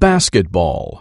basketball.